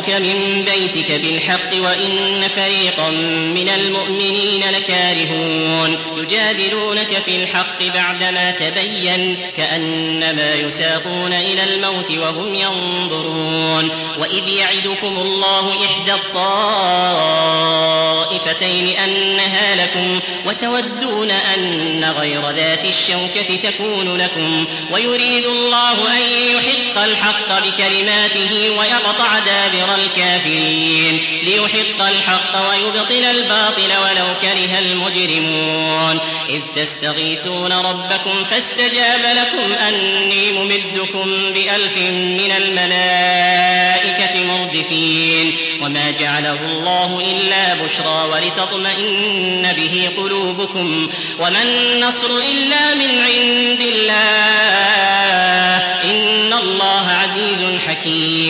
أخرجك ربك من بيتك بالحق وإن فريقا من المؤمنين لكارهون يجادلونك في الحق بعدما تبين كأنما يساقون إلى الموت وهم ينظرون وإذ يعدكم الله إحدى الطائفتين أنها لكم وتودون أن غير ذات الشوكة تكون لكم ويريد الله أن يحق الحق بكلماته ويقطع دابر الكافرين ليحق الحق ويبطل الباطل ولو كره المجرمون إذ تستغيثون ربكم فاستجاب لكم أني ممدكم بألف من الملائكة مردفين وما جعله الله إلا بشرى ولتطمئن به قلوبكم وما النصر إلا من عند الله إن الله عزيز حكيم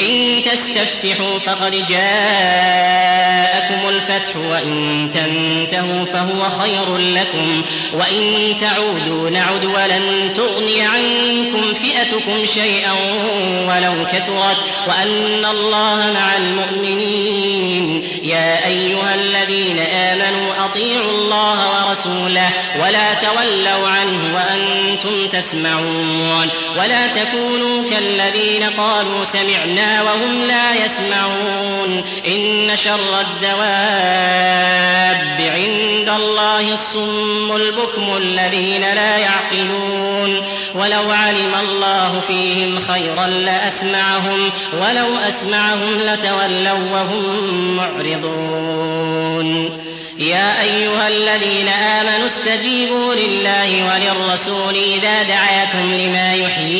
إن تستفتحوا فقد جاءكم الفتح وإن تنتهوا فهو خير لكم وإن تعودوا نعد ولن تغني عنكم فئتكم شيئا ولو كثرت وأن الله مع المؤمنين يا أيها الذين آمنوا أطيعوا الله ورسوله ولا تولوا عنه وأنتم تسمعون ولا تكونوا كالذين قالوا سمعنا وهم لا يسمعون. إن شر الدواب عند الله الصم البكم الذين لا يعقلون. ولو علم الله فيهم خيرا لأسمعهم ولو أسمعهم لتولوا وهم معرضون. يا أيها الذين آمنوا استجيبوا لله وللرسول إذا دعاكم لما يحييكم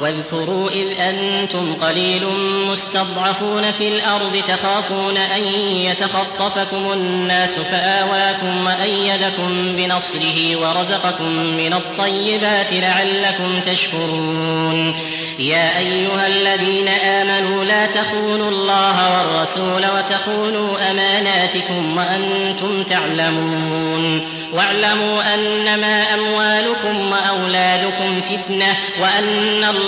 واذكروا إذ أنتم قليل مستضعفون في الأرض تخافون أن يتخطفكم الناس فآواكم وأيدكم بنصره ورزقكم من الطيبات لعلكم تشكرون. يا أيها الذين آمنوا لا تخونوا الله والرسول وتخونوا أماناتكم وأنتم تعلمون. واعلموا أنما أموالكم وأولادكم فتنة وأن الله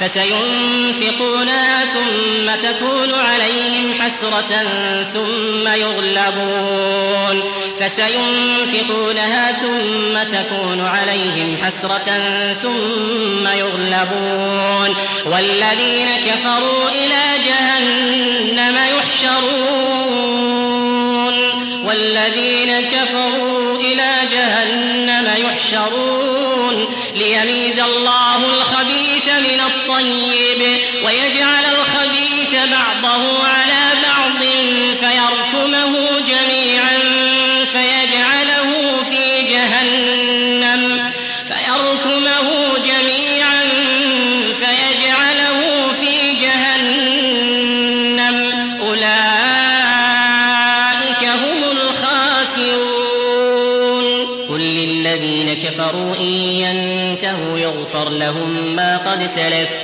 فسينفقونها ثم تكون عليهم حسرة ثم يغلبون. فسينفقونها ثم تكون عليهم حسرة ثم يغلبون. والذين كفروا إلى جهنم يحشرون. والذين كفروا إلى جهنم يحشرون. ليميز الله الخبيث من الطيب ويجعل الخبيث بعضه على بعض فيركمه جميعا فيجعله في جهنم فيركمه جميعا فيجعله في جهنم أولئك هم الخاسرون قل للذين كفروا إن ينتهوا يغفر لهم ما قد سلف.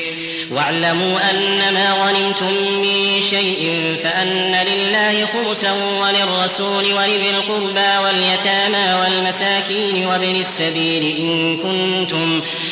واعلموا أن ما غنمتم من شيء فأن لله خمسا وللرسول ولذي القربى واليتامى والمساكين وابن السبيل إن كنتم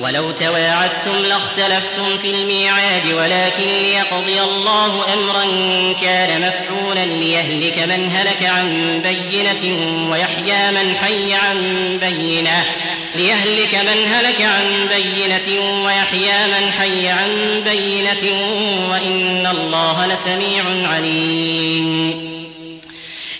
ولو تواعدتم لاختلفتم في الميعاد ولكن ليقضي الله أمرا كان مفعولا ليهلك من هلك عن بينة ويحيى من حي عن بينة ليهلك من هلك عن بينة ويحيى من حي عن بينة وإن الله لسميع عليم.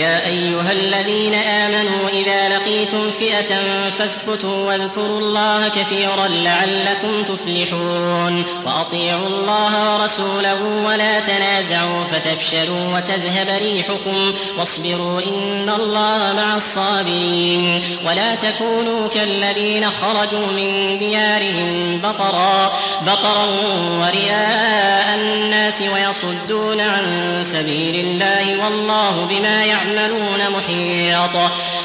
يا أيها الذين لقيتم فئة فاثبتوا واذكروا الله كثيرا لعلكم تفلحون وأطيعوا الله ورسوله ولا تنازعوا فتفشلوا وتذهب ريحكم واصبروا إن الله مع الصابرين ولا تكونوا كالذين خرجوا من ديارهم بطرا بطرا ورئاء الناس ويصدون عن سبيل الله والله بما يعملون محيط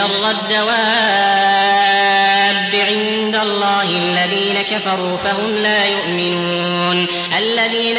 شر الدواب عند الله الذين كفروا فهم لا يؤمنون. الذين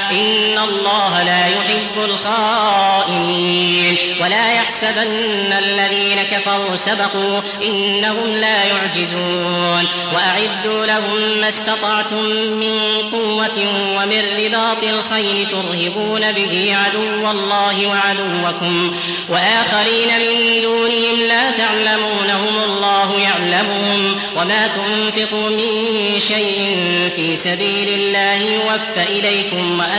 إن الله لا يحب الخائنين ولا يحسبن الذين كفروا سبقوا إنهم لا يعجزون وأعدوا لهم ما استطعتم من قوة ومن رباط الخيل ترهبون به عدو الله وعدوكم وآخرين من دونهم لا تعلمونهم الله يعلمهم وما تنفقوا من شيء في سبيل الله يوفى إليكم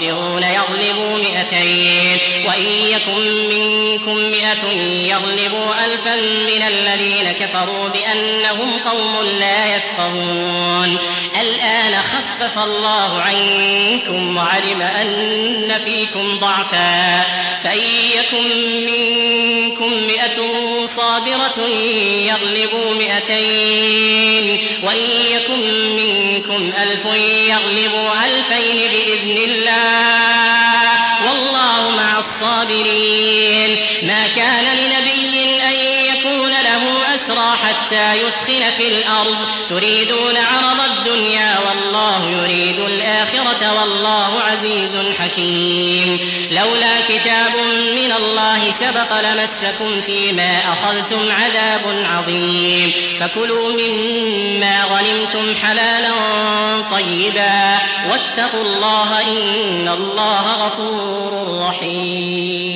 صابرون يغلبوا مئتين وإن يكن منكم مئة يغلبوا ألفا من الذين كفروا بأنهم قوم لا يفقهون. الآن خفف الله عنكم وعلم أن فيكم ضعفا. فإن يكن منكم مئة صابرة يغلبوا مئتين وإن يكن منكم ألف يغلبوا ألفين حتى يسخن في الأرض. تريدون عرض الدنيا والله يريد الآخرة والله عزيز حكيم. لولا كتاب من الله سبق لمسكم فيما أخذتم عذاب عظيم. فكلوا مما غنمتم حلالا طيبا. واتقوا الله إن الله غفور رحيم.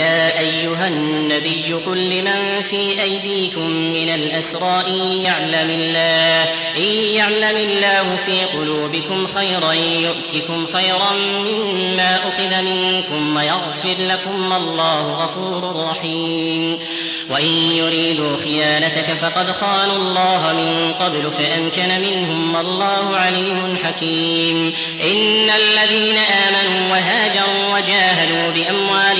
يا أيها النبي قل لمن في أيديكم من الأسرى إن يعلم الله إن يعلم الله في قلوبكم خيرا يؤتكم خيرا مما أخذ منكم ويغفر لكم الله غفور رحيم. وإن يريدوا خيانتك فقد خانوا الله من قبل فأمكن منهم والله عليم حكيم. إن الذين آمنوا وهاجروا وجاهدوا بأموالهم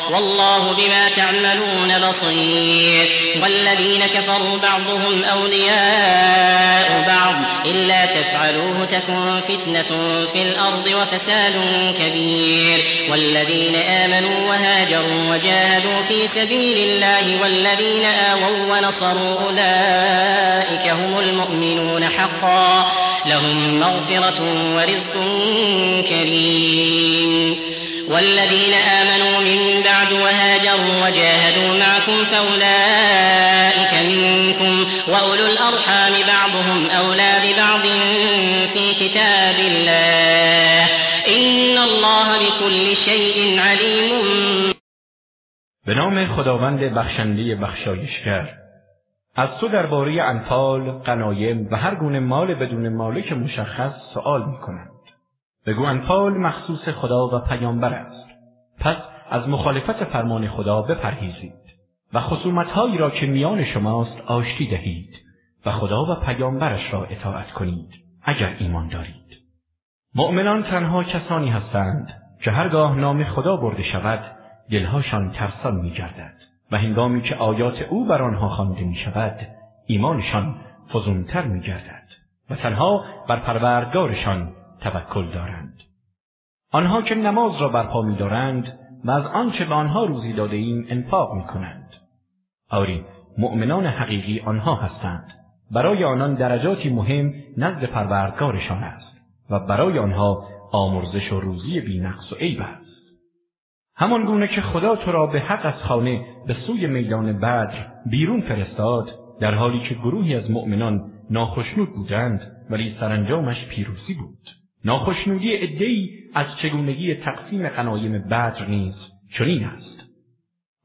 والله بما تعملون بصير. والذين كفروا بعضهم أولياء بعض. إلا تفعلوه تكن فتنة في الأرض وفساد كبير. والذين آمنوا وهاجروا وجاهدوا في سبيل الله والذين آووا ونصروا أولئك هم المؤمنون حقا. لهم مغفرة ورزق كريم. والذين آمنوا من بعد وهاجروا وجاهدوا معكم فأولئك منكم وأولو الأرحام بعضهم أولى ببعض في كتاب الله. إن الله بكل شيء عليم. به نام خداوند بخشنده بخشایشگر. از تو درباره انفال، قنایم و هر گونه مال بدون مالک مشخص سوال می کنند. بگو انفال مخصوص خدا و پیامبر است. پس از مخالفت فرمان خدا بپرهیزید و خصومتهایی را که میان شماست آشتی دهید و خدا و پیامبرش را اطاعت کنید اگر ایمان دارید. مؤمنان تنها کسانی هستند که هرگاه نام خدا برده شود دلهاشان ترسان می گردد و هنگامی که آیات او بر آنها خوانده می شود ایمانشان فزونتر می گردد و تنها بر پروردگارشان توکل دارند. آنها که نماز را برپا می دارند و از آنچه به آنها روزی داده ایم انفاق می کنند. آری مؤمنان حقیقی آنها هستند. برای آنان درجاتی مهم نزد پروردگارشان است و برای آنها آمرزش و روزی بینقص و عیب است. همان گونه که خدا تو را به حق از خانه به سوی میدان بدر بیرون فرستاد در حالی که گروهی از مؤمنان ناخشنود بودند ولی سرانجامش پیروزی بود ناخشنودی عدهای از چگونگی تقسیم غنایم بدر نیز چنین است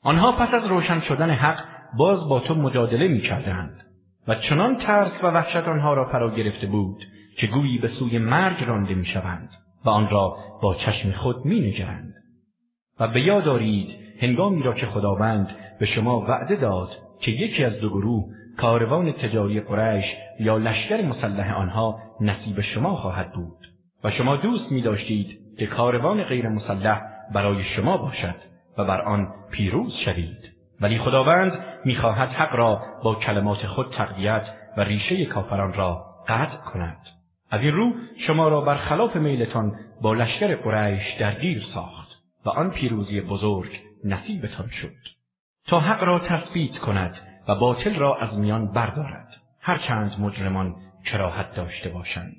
آنها پس از روشن شدن حق باز با تو مجادله می کردند و چنان ترس و وحشت آنها را فرا گرفته بود که گویی به سوی مرگ رانده می شوند و آن را با چشم خود می نگرند. و به یاد دارید هنگامی را که خداوند به شما وعده داد که یکی از دو گروه کاروان تجاری قریش یا لشکر مسلح آنها نصیب شما خواهد بود و شما دوست می داشتید که کاروان غیر مسلح برای شما باشد و بر آن پیروز شوید. ولی خداوند می‌خواهد حق را با کلمات خود تقویت و ریشه کافران را قطع کند. از این رو شما را بر خلاف میلتان با لشکر قریش درگیر ساخت و آن پیروزی بزرگ نصیبتان شد. تا حق را تثبیت کند و باطل را از میان بردارد. هرچند مجرمان کراهت داشته باشند.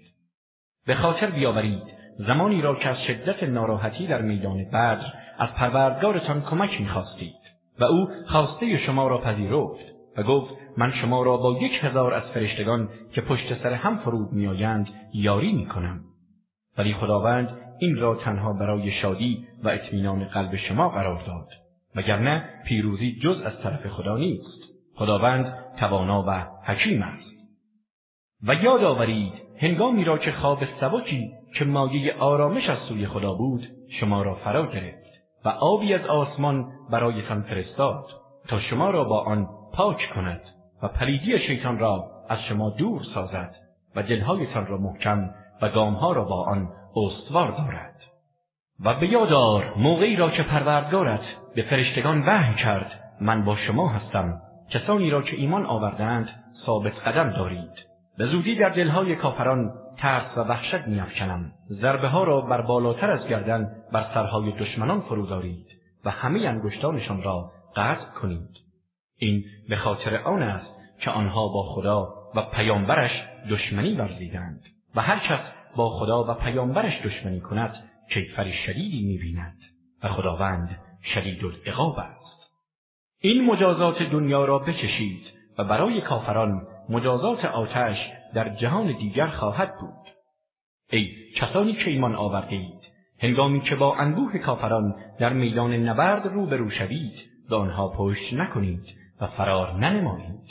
به خاطر بیاورید زمانی را که از شدت ناراحتی در میدان بدر از پروردگارتان کمک می‌خواستید و او خواسته شما را پذیرفت و گفت من شما را با یک هزار از فرشتگان که پشت سر هم فرود میآیند یاری می‌کنم. ولی خداوند این را تنها برای شادی و اطمینان قلب شما قرار داد وگرنه پیروزی جز از طرف خدا نیست. خداوند توانا و حکیم است. و یاد آورید هنگامی را که خواب سبکی که مایه آرامش از سوی خدا بود شما را فرا گرفت و آبی از آسمان برایتان فرستاد تا شما را با آن پاک کند و پلیدی شیطان را از شما دور سازد و دلهایتان را محکم و گامها را با آن استوار دارد. و به یادار موقعی را که پروردگارت به فرشتگان وحی کرد من با شما هستم کسانی را که ایمان آوردند ثابت قدم دارید. به زودی در دلهای کافران ترس و وحشت میافکنم. ضربه ها را بر بالاتر از گردن بر سرهای دشمنان فرو و همه انگشتانشان را قطع کنید. این به خاطر آن است که آنها با خدا و پیامبرش دشمنی ورزیدند و هر کس با خدا و پیامبرش دشمنی کند کیفر شدیدی می‌بیند و خداوند شدید العقاب است. این مجازات دنیا را بچشید و برای کافران مجازات آتش در جهان دیگر خواهد بود. ای کسانی که ایمان آورده اید هنگامی که با انبوه کافران در میدان نبرد روبرو شوید به آنها پشت نکنید و فرار ننمایید.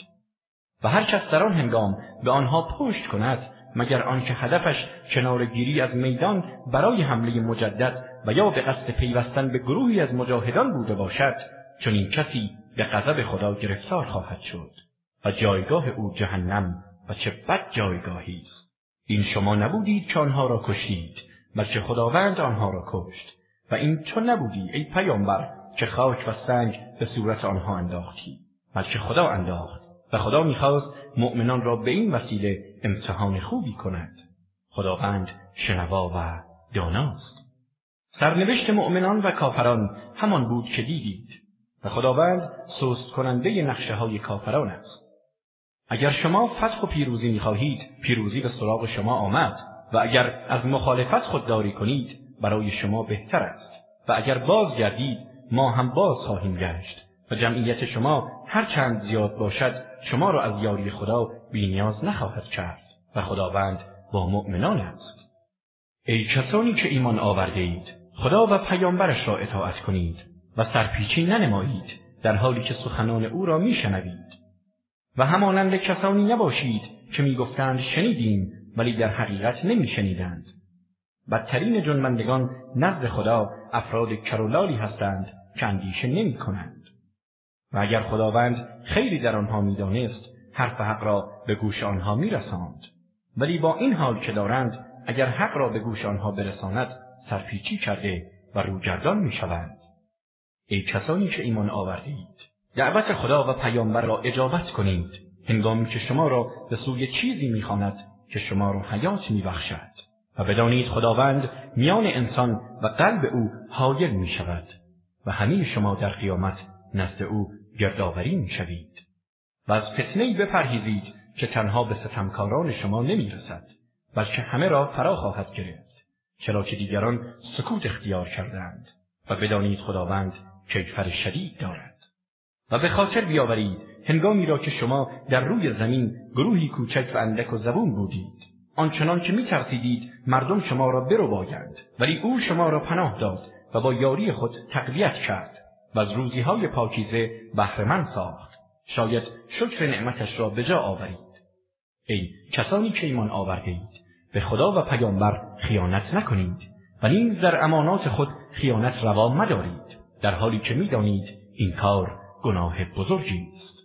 و هر کس در آن هنگام به آنها پشت کند مگر آنکه هدفش کنارگیری از میدان برای حمله مجدد و یا به قصد پیوستن به گروهی از مجاهدان بوده باشد چون این کسی به غضب خدا گرفتار خواهد شد. و جایگاه او جهنم و چه بد جایگاهی است. این شما نبودید که آنها را کشید بلکه خداوند آنها را کشت. و این تو نبودی ای پیامبر که خاک و سنگ به صورت آنها انداختی. بلکه خدا انداخت و خدا می‌خواست مؤمنان را به این وسیله امتحان خوبی کند. خداوند شنوا و داناست. سرنوشت مؤمنان و کافران همان بود که دیدید. و خداوند سست کننده نقشه های کافران است. اگر شما فتح و پیروزی می‌خواهید پیروزی به سراغ شما آمد و اگر از مخالفت خودداری کنید برای شما بهتر است. و اگر باز گردید ما هم باز خواهیم گشت و جمعیت شما هر چند زیاد باشد شما را از یاری خدا بینیاز نخواهد کرد و خداوند با مؤمنان است. ای کسانی که ایمان آورده اید خدا و پیامبرش را اطاعت کنید و سرپیچی ننمایید در حالی که سخنان او را میشنوید. و همانند کسانی نباشید که می‌گفتند شنیدیم ولی در حقیقت نمیشنیدند. بدترین جنبندگان نزد خدا افراد کرولالی هستند که اندیشه نمی کنند. و اگر خداوند خیلی در آنها می‌دانست حرف حق را به گوش آنها میرساند. ولی با این حال که دارند اگر حق را به گوش آنها برساند سرپیچی کرده و روگردان می‌شوند. ای کسانی که ایمان آورده اید دعوت خدا و پیامبر را اجابت کنید. هنگامی که شما را به سوی چیزی می‌خواند که شما را حیات میبخشد. و بدانید خداوند میان انسان و قلب او حایل می شود و همه شما در قیامت نزد او گردآوری می شوید و از فتنهای بپرهیزید که تنها به ستمکاران شما نمی رسد بلکه همه را فرا خواهد گرفت چرا که دیگران سکوت اختیار کردند و بدانید خداوند کیفر شدید دارد. و به خاطر بیاورید هنگامی را که شما در روی زمین گروهی کوچک و اندک و زبون بودید آنچنان که میترسیدید مردم شما را برو باگند ولی او شما را پناه داد و با یاری خود تقویت کرد و از روزیهای پاکیزه بهرهمند ساخت. شاید شکر نعمتش را به جا آورید. ای کسانی که ایمان آورده اید به خدا و پیامبر خیانت نکنید و نیز در امانات خود خیانت روا مدارید. در حالی که می‌دانید این کار گناه بزرگی است.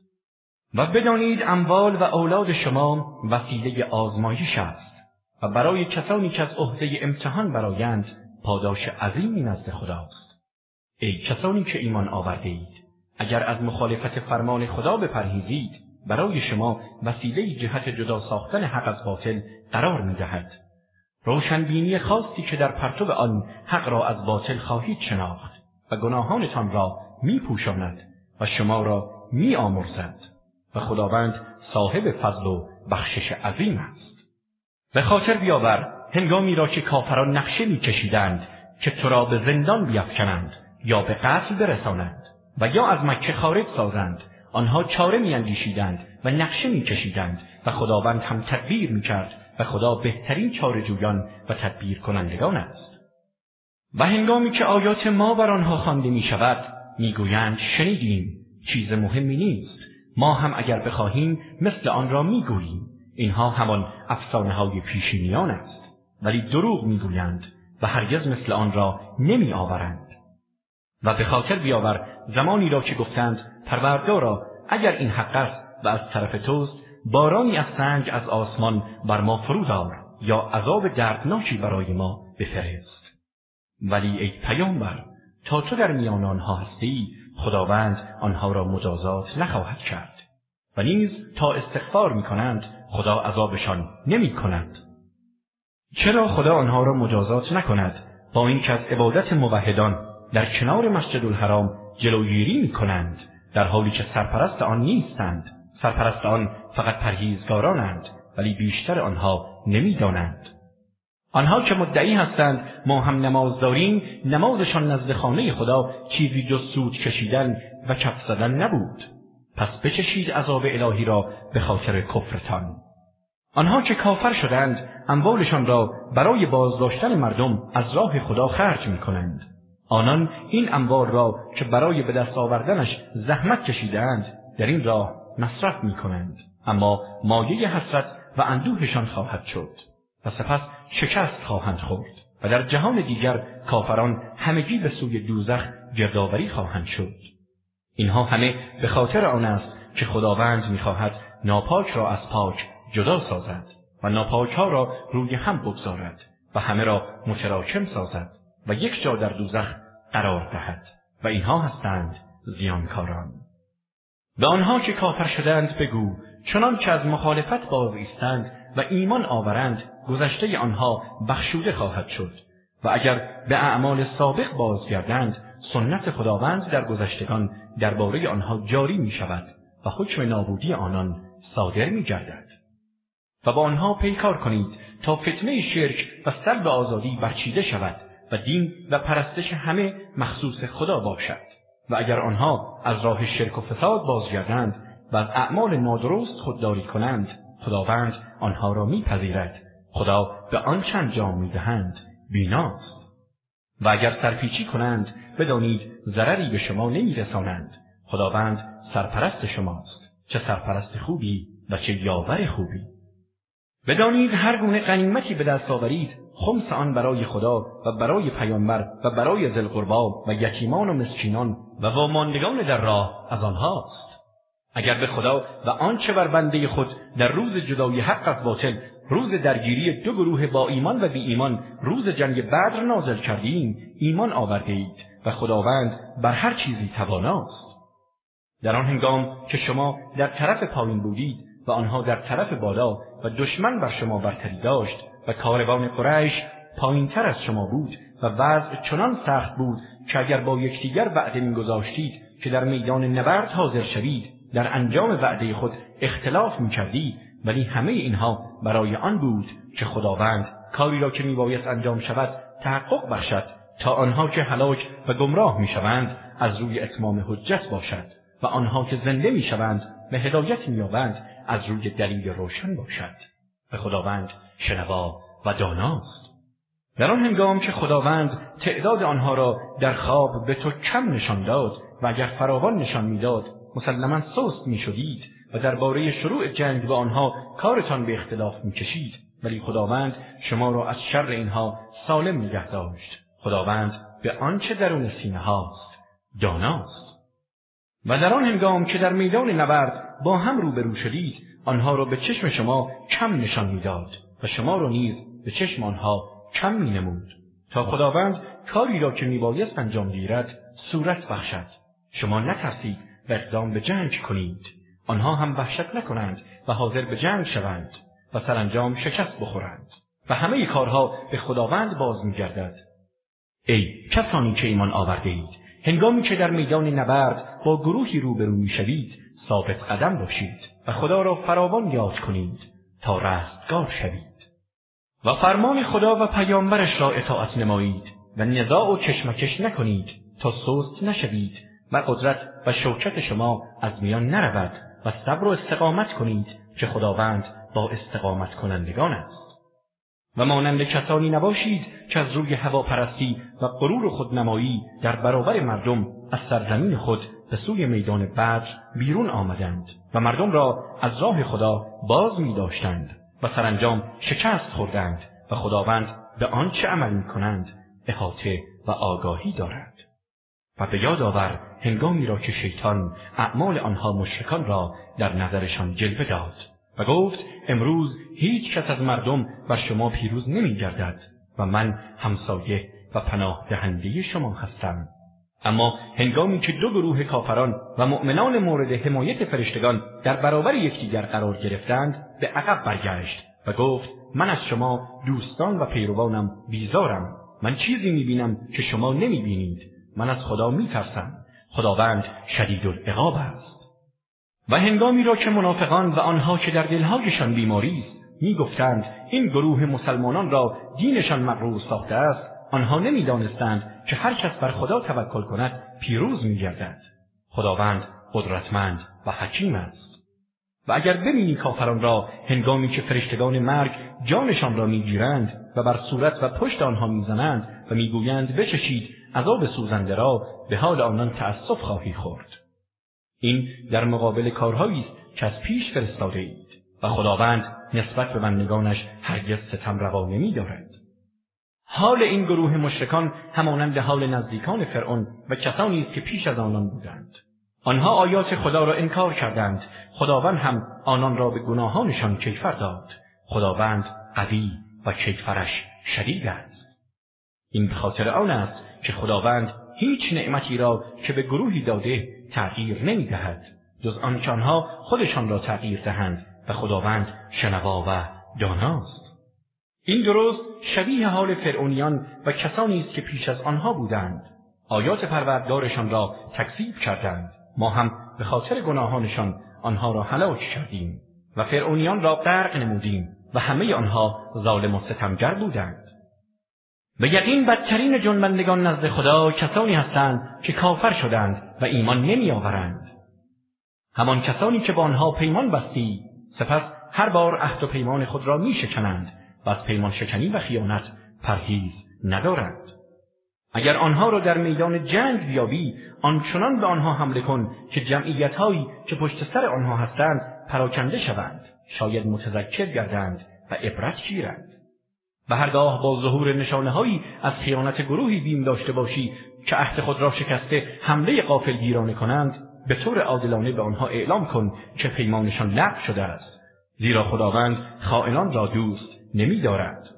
و بدانید اموال و اولاد شما وسیله آزمایش است و برای کسانی که از عهده امتحان برایند پاداش عظیمی نزد خداست. ای کسانی که ایمان آورده اید اگر از مخالفت فرمان خدا بپرهیزید برای شما وسیله جهت جدا ساختن حق از باطل قرار می‌دهد. روشنبینی خاصی که در پرتو آن حق را از باطل خواهید شناخت و گناهانتان را میپوشاند. و شما را میآمرزد و خداوند صاحب فضل و بخشش عظیم است. به خاطر بیاور هنگامی را که کافران نقشه میکشیدند که تو را به زندان بیافکنند یا به قتل برسانند و یا از مکه خارج سازند آنها چاره میاندیشیدند و نقشه میکشیدند و خداوند هم تدبیر می‌کرد و خدا بهترین چاره جویان و تدبیر کنندگان است. و هنگامی که آیات ما بر آنها خوانده می شود می‌گویند شنیدیم چیز مهمی نیست. ما هم اگر بخواهیم مثل آن را می‌گوییم. اینها همان افسانه های پیشینیان است. ولی دروغ می‌گویند و هرگز مثل آن را نمی آورند و به خاطر بیاور زمانی را که گفتند پروردگارا اگر این حق است و از طرف توست بارانی از سنگ از آسمان بر ما فرود آر یا عذاب دردناکی برای ما بفرست. ولی ای پیامبر تا تو در میان آنها هستی خداوند آنها را مجازات نخواهد کرد. و نیز تا استغفار می کنند خدا عذابشان نمی کند. چرا خدا آنها را مجازات نکند؟ با اینکه از عبادت موحدان در کنار مسجد الحرام جلوگیری می کنند در حالی که سرپرست آن نیستند. سرپرست آن فقط پرهیزگارانند ولی بیشتر آنها نمی‌دانند. آنها که مدعی هستند ما هم نماز داریم نمازشان نزد خانه خدا چیزی جز سود کشیدن و کف زدن نبود. پس بچشید عذاب الهی را به خاطر کفرتان. آنها که کافر شدند اموالشان را برای بازداشتن مردم از راه خدا خرج می کنند آنان این اموال را که برای به دست آوردنش زحمت کشیدند در این راه مصرف می کنند اما مایه حسرت و اندوهشان خواهد شد. و سپس شکست خواهند خورد و در جهان دیگر کافران همگی به سوی دوزخ گردآوری خواهند شد. اینها همه به خاطر آن است که خداوند می‌خواهد ناپاک را از پاک جدا سازد و ناپاک ها را روی هم بگذارد و همه را متراکم سازد و یک جا در دوزخ قرار دهد و اینها هستند زیانکاران. به آنها که کافر شدند بگو چنان که از مخالفت باز ایستند و ایمان آورند گذشته آنها بخشوده خواهد شد و اگر به اعمال سابق بازگردند سنت خداوند در گذشتگان درباره آنها جاری می شود و حکم نابودی آنان صادر می گردد. و با آنها پیکار کنید تا فتنه شرک و سلب آزادی برچیده شود و دین و پرستش همه مخصوص خدا باشد و اگر آنها از راه شرک و فساد بازگردند و از اعمال نادرست خودداری کنند خداوند آنها را میپذیرد. خدا به آن چند جام می‌دهند. بیناست. و اگر سرپیچی کنند بدانید ضرری به شما نمیرسانند. خداوند سرپرست شماست. چه سرپرست خوبی و چه یاور خوبی. بدانید هر گونه غنیمتی به دست آورید. خمس آن برای خدا و برای پیامبر و برای ذوالقربا و یتیمان و مسکینان و واماندگان در راه از آنهاست. اگر به خدا و آنچه بر بنده خود در روز جدای حق از باطل روز درگیری دو گروه با ایمان و بی ایمان روز جنگ بدر نازل کردیم ایمان آورده اید و خداوند بر هر چیزی تواناست. در آن هنگام که شما در طرف پایین بودید و آنها در طرف بالا و دشمن بر شما برتری داشت و کاروان قریش پایین تر از شما بود و وضع چنان سخت بود که اگر با یکدیگر وعده میگذاشتید که در میدان نبرد حاضر شوید در انجام وعده خود اختلاف می‌کردید ولی همه اینها برای آن بود که خداوند کاری را که میبایست انجام شود تحقق بخشد تا آنها که هلاک و گمراه می‌شوند از روی اتمام حجت باشد و آنها که زنده می‌شوند به هدایت مییابند از روی دلیل روشن باشد. به خداوند شنوا و داناست. در آن هنگام که خداوند تعداد آنها را در خواب به تو کم نشان داد و اگر فراوان نشان می‌داد مسلما سست می‌شدید و درباره شروع جنگ با آنها کارتان به اختلاف می‌کشید. ولی خداوند شما را از شر اینها سالم نگه داشت. خداوند به آنچه درون سینه هاست داناست. و در آن هنگام که در میدان نبرد با هم روبرو شدید آنها را به چشم شما کم نشان می‌داد و شما را نیز به چشم آنها کم می نمود تا خداوند کاری را که میبایست انجام گیرد صورت بخشد. شما نترسید و اقدام به جنگ کنید. آنها هم وحشت نکنند و حاضر به جنگ شوند و سرانجام شکست بخورند. و همه کارها به خداوند باز میگردد. ای کسانی که ایمان آورده اید هنگامی که در میدان نبرد با گروهی روبرو می‌شوید ثابت قدم باشید و خدا را فراوان یاد کنید تا رستگار شوید. و فرمان خدا و پیامبرش را اطاعت نمایید و نزاع و کشمکش نکنید تا سست نشوید و قدرت و شوکت شما از میان نرود و صبر و استقامت کنید که خداوند با استقامت کنندگان است. و مانند کسانی نباشید که از روی هواپرستی و غرور خودنمایی در برابر مردم از سرزمین خود به سوی میدان بدر بیرون آمدند و مردم را از راه خدا باز می داشتند و سرانجام شکست خوردند و خداوند به آنچه عمل می کنند احاطه و آگاهی دارد. و به یاد آور هنگامی را که شیطان اعمال آنها مشرکان را در نظرشان جلوه داد و گفت امروز هیچ کس از مردم بر شما پیروز نمی گردد و من همسایه و پناه دهنده شما هستم. اما هنگامی که دو گروه کافران و مؤمنان مورد حمایت فرشتگان در برابر یکدیگر قرار گرفتند به عقب برگشت و گفت من از شما دوستان و پیروانم بیزارم. من چیزی می‌بینم که شما نمی‌بینید. من از خدا میترسم. خداوند شدید العقاب است. و هنگامی را که منافقان و آنها که در دلهایشان بیماری است می‌گفتند این گروه مسلمانان را دینشان مغرور ساخته است آنها نمی‌دانستند که هر کس بر خدا توکل کند پیروز میگردد. خداوند قدرتمند و حکیم است. و اگر ببینی کافران را هنگامی که فرشتگان مرگ جانشان را می‌گیرند و بر صورت و پشت آنها می‌زنند و می‌گویند بچشید عذاب سوزنده را به حال آنان تأسف خواهی خورد. این در مقابل کارهایی است که از پیش فرستاده اید و خداوند نسبت به بندگانش هرگز ستم روا نمیدارد حال این گروه مشرکان همانند حال نزدیکان فرعون و کسانی است که پیش از آنان بودند. آنها آیات خدا را انکار کردند. خداوند هم آنان را به گناهانشان کیفر داد. خداوند قوی و کیفرش شدید است. این به خاطر آن است که خداوند هیچ نعمتی را که به گروهی داده تغییر نمی دهد جز آنکه آنها خودشان را تغییر دهند و خداوند شنوا و داناست. این درست شبیه حال فرعونیان و کسانی است که پیش از آنها بودند. آیات پروردگارشان را تکذیب کردند. ما هم به خاطر گناهانشان آنها را هلاک کردیم و فرعونیان را غرق نمودیم و همه آنها ظالم و ستمگر بودند. به یقین بدترین جنبندگان نزد خدا کسانی هستند که کافر شدند و ایمان نمیآورند. همان کسانی که با آنها پیمان بستی سپس هر بار عهد و پیمان خود را میشکنند و از پیمان شکنی و خیانت پرهیز ندارند. اگر آنها را در میدان جنگ بیابی آنچنان به آنها حمله کن که جمعیتهایی که پشت سر آنها هستند پراکنده شوند. شاید متذکر گردند و عبرت گیرند. و هرگاه با ظهور نشانه از خیانت گروهی بیم داشته باشی که عهد خود را شکسته حمله قافل گیرانه کنند به طور عادلانه به آنها اعلام کن که پیمانشان لغو شده است. زیرا خداوند خائنان را دوست نمیدارد.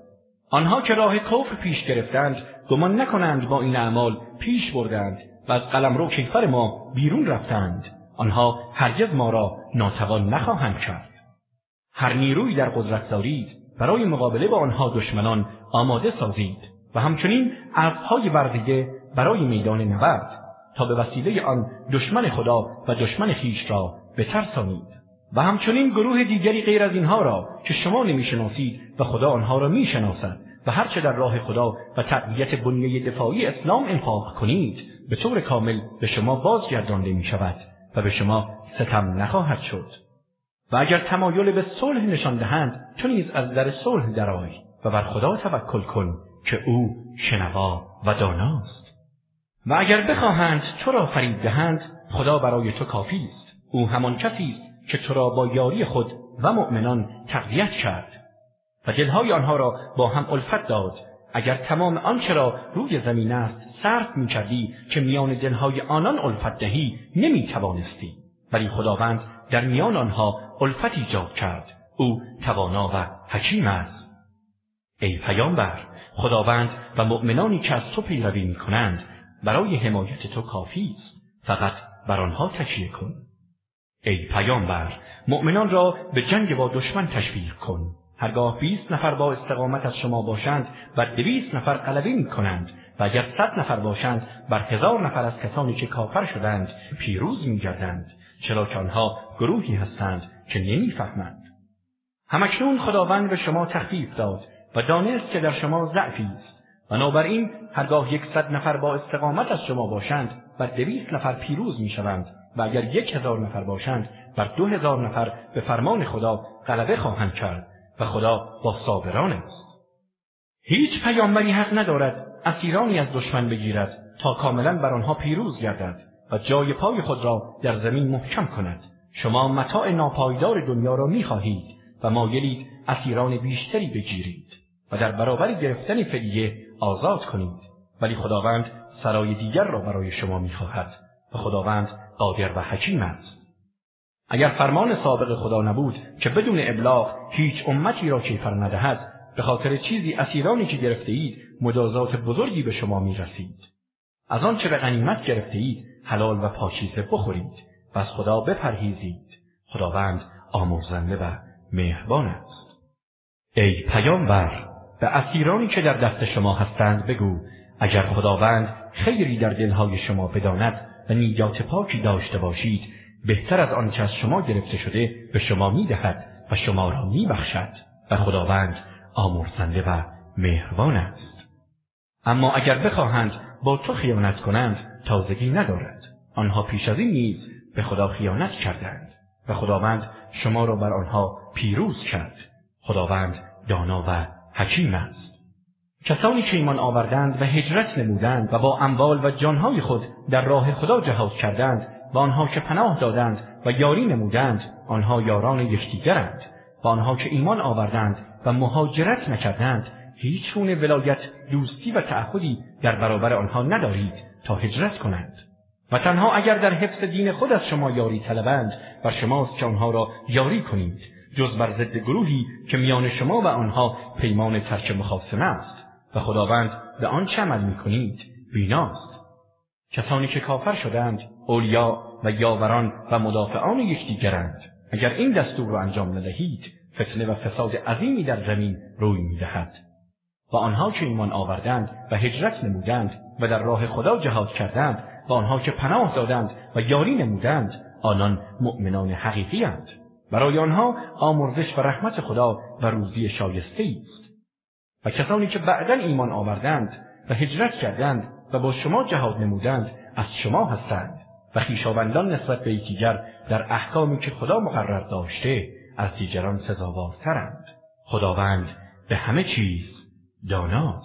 آنها که راه کفر پیش گرفتند گمان نکنند با این اعمال پیش بردند و از قلمرو کیفر ما بیرون رفتند. آنها هرگز ما را ناتوان نخواهند کرد. هر نیروی در قدرت دارید برای مقابله با آنها دشمنان آماده سازید و همچنین ارزهای ورزیده برای میدان نبرد تا به وسیله آن دشمن خدا و دشمن خیش را بترسانید. و همچنین گروه دیگری غیر از اینها را که شما نمی‌شناسید و خدا آنها را می‌شناسد و هرچه در راه خدا و تقویت بنیه دفاعی اسلام انفاق کنید به طور کامل به شما بازگردانده می شود و به شما ستم نخواهد شد. و اگر تمایل به صلح نشان دهند تو نیز از در صلح درآی و بر خدا توکل کن که او شنوا و داناست. و اگر بخواهند تو را فریب دهند خدا برای تو کافی است. او همان کسی است که تو را با یاری خود و مؤمنان تقویت کرد. و دلهای آنها را با هم الفت داد. اگر تمام آنچه را روی زمین است صرف می کردی که میان دلهای آنان الفت دهی نمی توانستی ولی خداوند در میان آنها الفت ایجاد کرد. او توانا و حکیم است. ای پیامبر خداوند و مؤمنانی که از تو پیروی می کنند برای حمایت تو کافی است. فقط بر آنها تکیه کن. ای پیامبر مؤمنان را به جنگ با دشمن تشویق کن. هرگاه بیست نفر با استقامت از شما باشند و دویست نفر غلبه می کنند و اگر صد نفر باشند بر هزار نفر از کسانی که کافر شدند پیروز می گردند چرا که آنها گروهی هستند که نمی‌فهمند. همکنون خداوند به شما تخفیف داد و دانست که در شما ضعفی است. بنابراین هرگاه یکصد نفر با استقامت از شما باشند بر دویست نفر پیروز می‌شوند و اگر یک هزار نفر باشند بر دو هزار نفر به فرمان خدا غلبه خواهند کرد و خدا با صابران است. هیچ پیامبری حق ندارد اسیرانی از دشمن بگیرد تا کاملا بر آنها پیروز گردد. و جای پای خود را در زمین محکم کند. شما متاع ناپایدار دنیا را می‌خواهید و مایلید اسیران بیشتری بگیرید و در برابر گرفتن فدیه آزاد کنید. ولی خداوند سرای دیگر را برای شما می‌خواهد و خداوند قادر و حکیم است. اگر فرمان سابق خدا نبود که بدون ابلاغ هیچ امتی را کیفر ندهد به خاطر چیزی اسیرانی که گرفته اید مجازات بزرگی به شما می رسید. از آنچه به غنیمت گرفته اید حلال و پاکیزه بخورید و از خدا بپرهیزید. خداوند آمرزنده و مهربان است. ای پیامبر به اسیرانی که در دست شما هستند بگو اگر خداوند خیری در دلهای شما بداند و نیات پاکی داشته باشید بهتر از آنچه از شما گرفته شده به شما می‌دهد و شما را میبخشد و خداوند آمرزنده و مهربان است اما اگر بخواهند با تو خیانت کنند تازگی ندارد آنها پیش از این نیز به خدا خیانت کردند و خداوند شما را بر آنها پیروز کرد. خداوند دانا و حکیم است. کسانی که ایمان آوردند و هجرت نمودند و با اموال و جانهای خود در راه خدا جهاد کردند و آنها که پناه دادند و یاری نمودند آنها یاران یکدیگرند. و آنها که ایمان آوردند و مهاجرت نکردند هیچ ولایت دوستی و تعهدی در برابر آنها ندارید. تا هجرت کنند. و تنها اگر در حفظ دین خود از شما یاری طلبند و شماست که آنها را یاری کنید جز بر ضد گروهی که میان شما و آنها پیمان ترک مخاصمه است. و خداوند به آن چه عمل می‌کنید؟ بیناست. کسانی که کافر شدند اولیا و یاوران و مدافعان یکدیگرند. اگر این دستور را انجام ندهید فتنه و فساد عظیمی در زمین روی می‌دهد. و آنها که ایمان آوردند و هجرت نمودند و در راه خدا جهاد کردند و آنها که پناه دادند و یاری نمودند آنان مؤمنان حقیقی هستند برای آنها آمرزش و رحمت خدا و روزی شایسته است. و کسانی که بعدا ایمان آوردند و هجرت کردند و با شما جهاد نمودند از شما هستند. و خیشاوندان نسبت به یکدیگر در احکامی که خدا مقرر داشته از دیگران سزاوارترند. خداوند به همه چیز Don't know.